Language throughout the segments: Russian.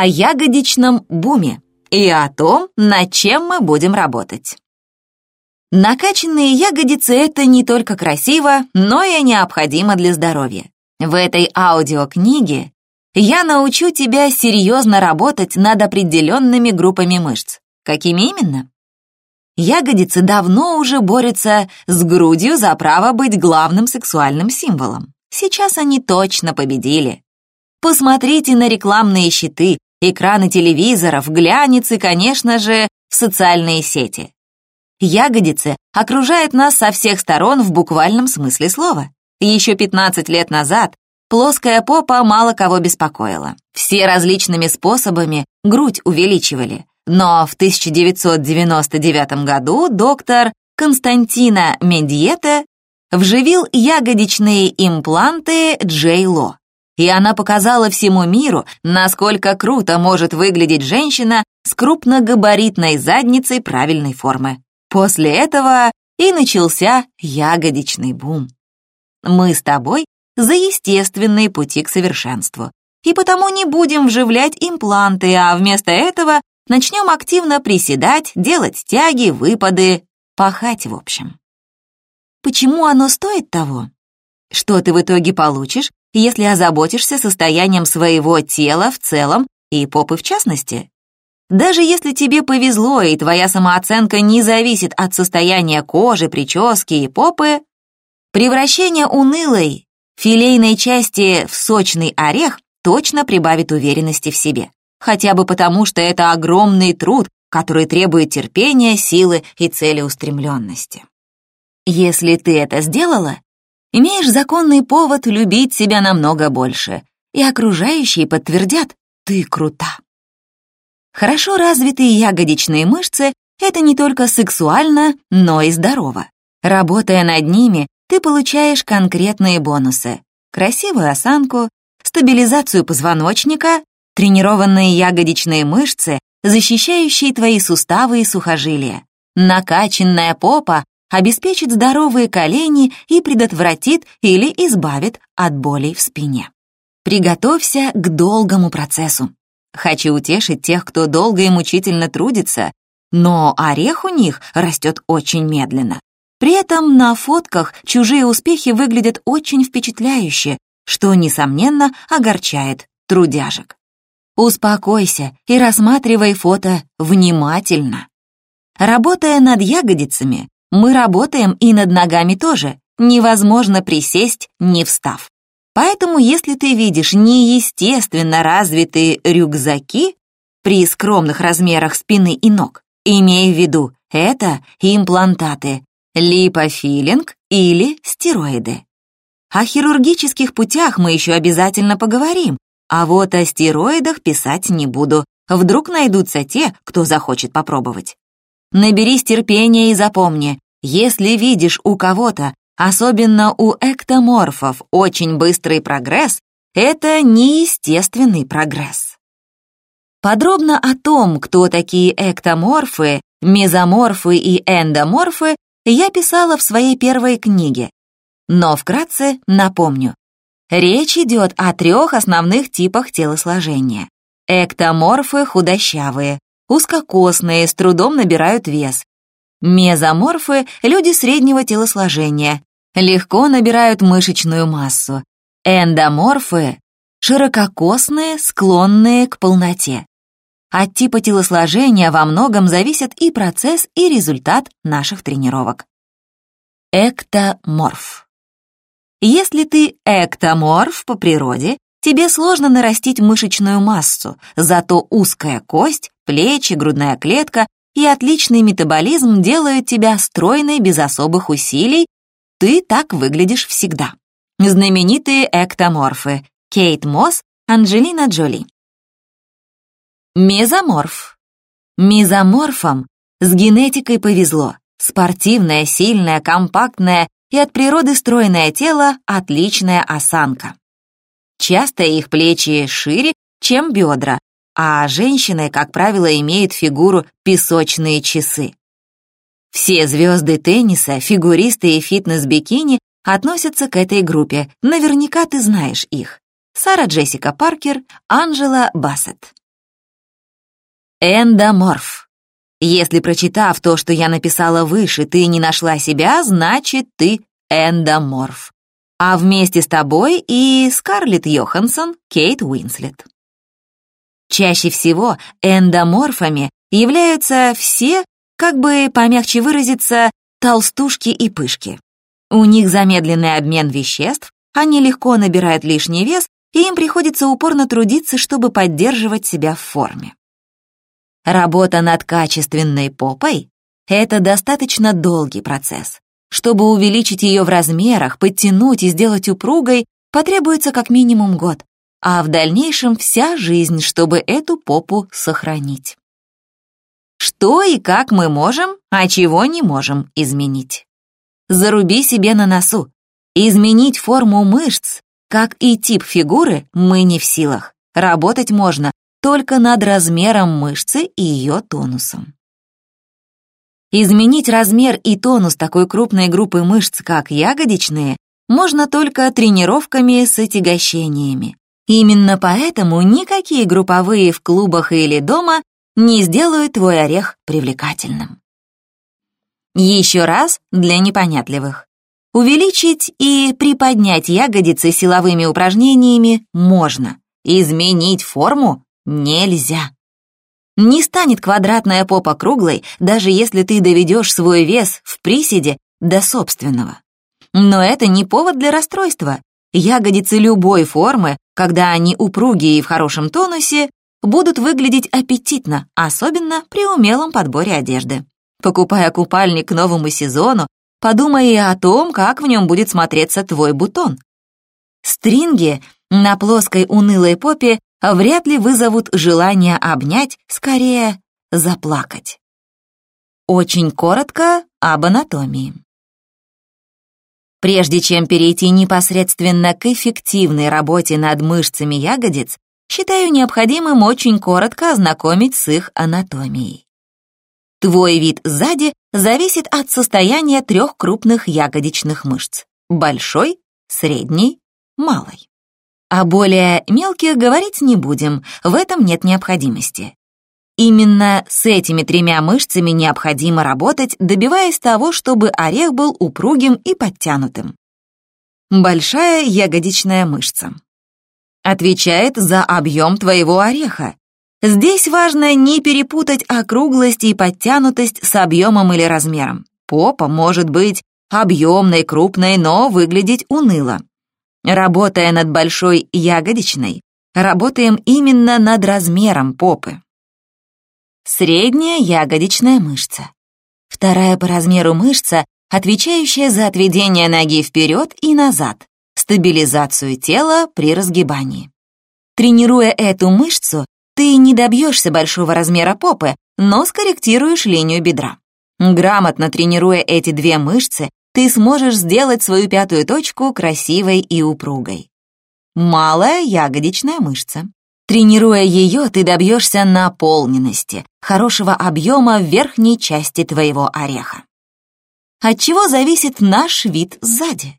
о ягодичном буме и о том, над чем мы будем работать. Накачанные ягодицы – это не только красиво, но и необходимо для здоровья. В этой аудиокниге я научу тебя серьезно работать над определенными группами мышц. Какими именно? Ягодицы давно уже борются с грудью за право быть главным сексуальным символом. Сейчас они точно победили. Посмотрите на рекламные щиты, экраны телевизоров, глянец и, конечно же, в социальные сети. Ягодицы окружают нас со всех сторон в буквальном смысле слова. Еще 15 лет назад плоская попа мало кого беспокоила. Все различными способами грудь увеличивали. Но в 1999 году доктор Константина Мендьета вживил ягодичные импланты Джей Ло. И она показала всему миру, насколько круто может выглядеть женщина с крупногабаритной задницей правильной формы. После этого и начался ягодичный бум. Мы с тобой за естественные пути к совершенству. И потому не будем вживлять импланты, а вместо этого начнем активно приседать, делать тяги, выпады, пахать в общем. Почему оно стоит того? Что ты в итоге получишь, если озаботишься состоянием своего тела в целом и попы в частности? Даже если тебе повезло и твоя самооценка не зависит от состояния кожи, прически и попы, превращение унылой филейной части в сочный орех точно прибавит уверенности в себе. Хотя бы потому, что это огромный труд, который требует терпения, силы и целеустремленности. Если ты это сделала, имеешь законный повод любить себя намного больше, и окружающие подтвердят, ты крута. Хорошо развитые ягодичные мышцы — это не только сексуально, но и здорово. Работая над ними, ты получаешь конкретные бонусы. Красивую осанку, стабилизацию позвоночника, тренированные ягодичные мышцы, защищающие твои суставы и сухожилия. Накачанная попа обеспечит здоровые колени и предотвратит или избавит от болей в спине. Приготовься к долгому процессу. Хочу утешить тех, кто долго и мучительно трудится, но орех у них растет очень медленно. При этом на фотках чужие успехи выглядят очень впечатляюще, что, несомненно, огорчает трудяжек. Успокойся и рассматривай фото внимательно. Работая над ягодицами, мы работаем и над ногами тоже. Невозможно присесть, не встав. Поэтому, если ты видишь неестественно развитые рюкзаки при скромных размерах спины и ног, имей в виду, это имплантаты, липофилинг или стероиды. О хирургических путях мы еще обязательно поговорим, а вот о стероидах писать не буду. Вдруг найдутся те, кто захочет попробовать. Наберись терпения и запомни, если видишь у кого-то Особенно у эктоморфов очень быстрый прогресс — это неестественный прогресс. Подробно о том, кто такие эктоморфы, мезоморфы и эндоморфы, я писала в своей первой книге. Но вкратце напомню. Речь идет о трех основных типах телосложения. Эктоморфы худощавые, узкокосные, с трудом набирают вес, Мезоморфы — люди среднего телосложения, легко набирают мышечную массу. Эндоморфы — ширококосные, склонные к полноте. От типа телосложения во многом зависит и процесс, и результат наших тренировок. Эктоморф. Если ты эктоморф по природе, тебе сложно нарастить мышечную массу, зато узкая кость, плечи, грудная клетка и отличный метаболизм делают тебя стройной без особых усилий, ты так выглядишь всегда. Знаменитые эктоморфы Кейт Мосс, Анджелина Джоли. Мезоморф. Мезоморфам с генетикой повезло. Спортивное, сильное, компактное и от природы стройное тело — отличная осанка. Часто их плечи шире, чем бедра, а женщины, как правило, имеют фигуру «песочные часы». Все звезды тенниса, фигуристы и фитнес-бикини относятся к этой группе, наверняка ты знаешь их. Сара Джессика Паркер, Анжела Бассет. Эндоморф. Если, прочитав то, что я написала выше, ты не нашла себя, значит, ты эндоморф. А вместе с тобой и Скарлетт Йоханссон, Кейт Уинслет. Чаще всего эндоморфами являются все, как бы помягче выразиться, толстушки и пышки. У них замедленный обмен веществ, они легко набирают лишний вес, и им приходится упорно трудиться, чтобы поддерживать себя в форме. Работа над качественной попой — это достаточно долгий процесс. Чтобы увеличить ее в размерах, подтянуть и сделать упругой, потребуется как минимум год, а в дальнейшем вся жизнь, чтобы эту попу сохранить. Что и как мы можем, а чего не можем изменить? Заруби себе на носу. Изменить форму мышц, как и тип фигуры, мы не в силах. Работать можно, только над размером мышцы и ее тонусом. Изменить размер и тонус такой крупной группы мышц, как ягодичные, можно только тренировками с отягощениями. Именно поэтому никакие групповые в клубах или дома не сделают твой орех привлекательным. Еще раз для непонятливых. Увеличить и приподнять ягодицы силовыми упражнениями можно. Изменить форму Нельзя. Не станет квадратная попа круглой, даже если ты доведешь свой вес в приседе до собственного. Но это не повод для расстройства. Ягодицы любой формы, когда они упругие и в хорошем тонусе, будут выглядеть аппетитно, особенно при умелом подборе одежды. Покупая купальник к новому сезону, подумай и о том, как в нем будет смотреться твой бутон. Стринги на плоской унылой попе вряд ли вызовут желание обнять, скорее заплакать. Очень коротко об анатомии. Прежде чем перейти непосредственно к эффективной работе над мышцами ягодиц, считаю необходимым очень коротко ознакомить с их анатомией. Твой вид сзади зависит от состояния трех крупных ягодичных мышц – большой, средней, малой. О более мелких говорить не будем, в этом нет необходимости. Именно с этими тремя мышцами необходимо работать, добиваясь того, чтобы орех был упругим и подтянутым. Большая ягодичная мышца. Отвечает за объем твоего ореха. Здесь важно не перепутать округлость и подтянутость с объемом или размером. Попа может быть объемной, крупной, но выглядеть уныло. Работая над большой ягодичной, работаем именно над размером попы. Средняя ягодичная мышца. Вторая по размеру мышца, отвечающая за отведение ноги вперед и назад, стабилизацию тела при разгибании. Тренируя эту мышцу, ты не добьешься большого размера попы, но скорректируешь линию бедра. Грамотно тренируя эти две мышцы, ты сможешь сделать свою пятую точку красивой и упругой. Малая ягодичная мышца. Тренируя ее, ты добьешься наполненности, хорошего объема в верхней части твоего ореха. От чего зависит наш вид сзади?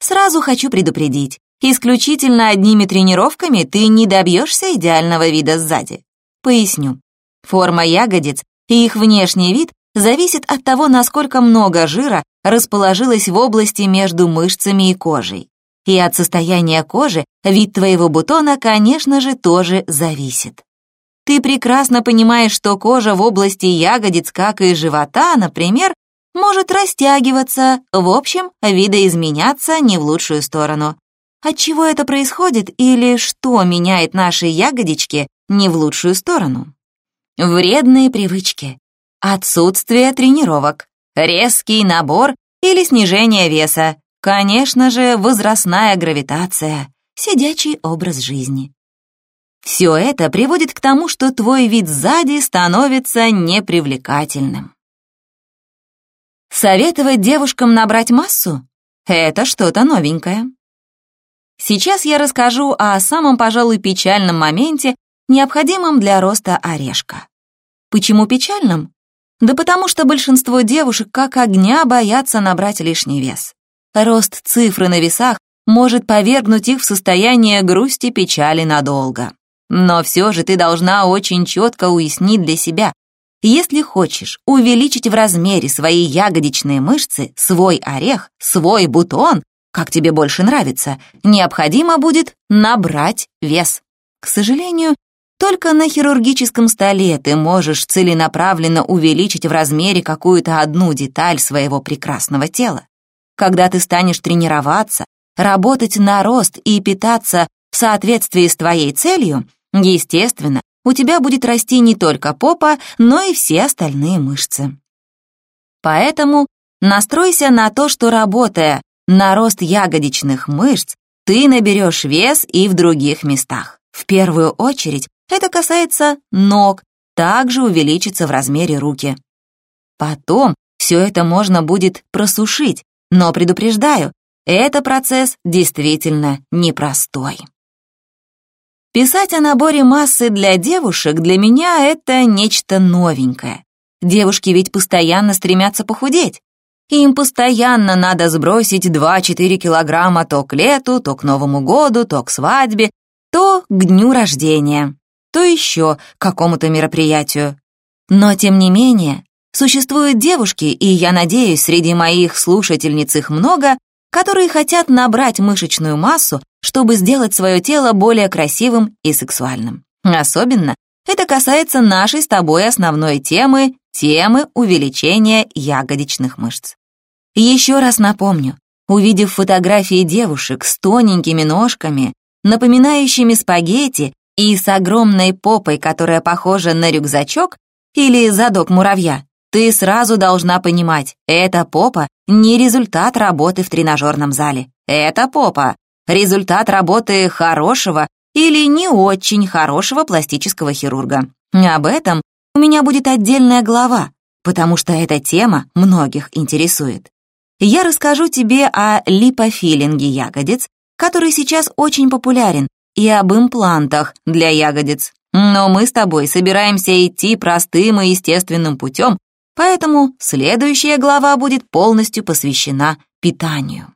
Сразу хочу предупредить, исключительно одними тренировками ты не добьешься идеального вида сзади. Поясню. Форма ягодиц и их внешний вид зависит от того, насколько много жира расположилось в области между мышцами и кожей. И от состояния кожи вид твоего бутона, конечно же, тоже зависит. Ты прекрасно понимаешь, что кожа в области ягодиц, как и живота, например, может растягиваться, в общем, видоизменяться не в лучшую сторону. От чего это происходит или что меняет наши ягодички не в лучшую сторону? Вредные привычки, Отсутствие тренировок, резкий набор или снижение веса, конечно же, возрастная гравитация, сидячий образ жизни. Все это приводит к тому, что твой вид сзади становится непривлекательным. Советовать девушкам набрать массу — это что-то новенькое. Сейчас я расскажу о самом, пожалуй, печальном моменте, необходимом для роста орешка. Почему печальным? Да потому что большинство девушек как огня боятся набрать лишний вес. Рост цифры на весах может повергнуть их в состояние грусти печали надолго. Но все же ты должна очень четко уяснить для себя, если хочешь увеличить в размере свои ягодичные мышцы, свой орех, свой бутон, как тебе больше нравится, необходимо будет набрать вес. К сожалению, только на хирургическом столе ты можешь целенаправленно увеличить в размере какую-то одну деталь своего прекрасного тела. Когда ты станешь тренироваться, работать на рост и питаться в соответствии с твоей целью, естественно, у тебя будет расти не только попа, но и все остальные мышцы. Поэтому настройся на то, что работая на рост ягодичных мышц, ты наберешь вес и в других местах. В первую очередь это касается ног, также увеличится в размере руки. Потом все это можно будет просушить, но предупреждаю, это процесс действительно непростой. Писать о наборе массы для девушек для меня это нечто новенькое. Девушки ведь постоянно стремятся похудеть. Им постоянно надо сбросить 2-4 килограмма то к лету, то к Новому году, то к свадьбе, то к дню рождения то еще к какому-то мероприятию. Но, тем не менее, существуют девушки, и я надеюсь, среди моих слушательниц их много, которые хотят набрать мышечную массу, чтобы сделать свое тело более красивым и сексуальным. Особенно это касается нашей с тобой основной темы, темы увеличения ягодичных мышц. Еще раз напомню, увидев фотографии девушек с тоненькими ножками, напоминающими спагетти и с огромной попой, которая похожа на рюкзачок или задок муравья, ты сразу должна понимать, эта попа не результат работы в тренажерном зале. Это попа — результат работы хорошего или не очень хорошего пластического хирурга. Об этом у меня будет отдельная глава, потому что эта тема многих интересует. Я расскажу тебе о липофилинге ягодиц, который сейчас очень популярен и об имплантах для ягодиц. Но мы с тобой собираемся идти простым и естественным путем, поэтому следующая глава будет полностью посвящена питанию.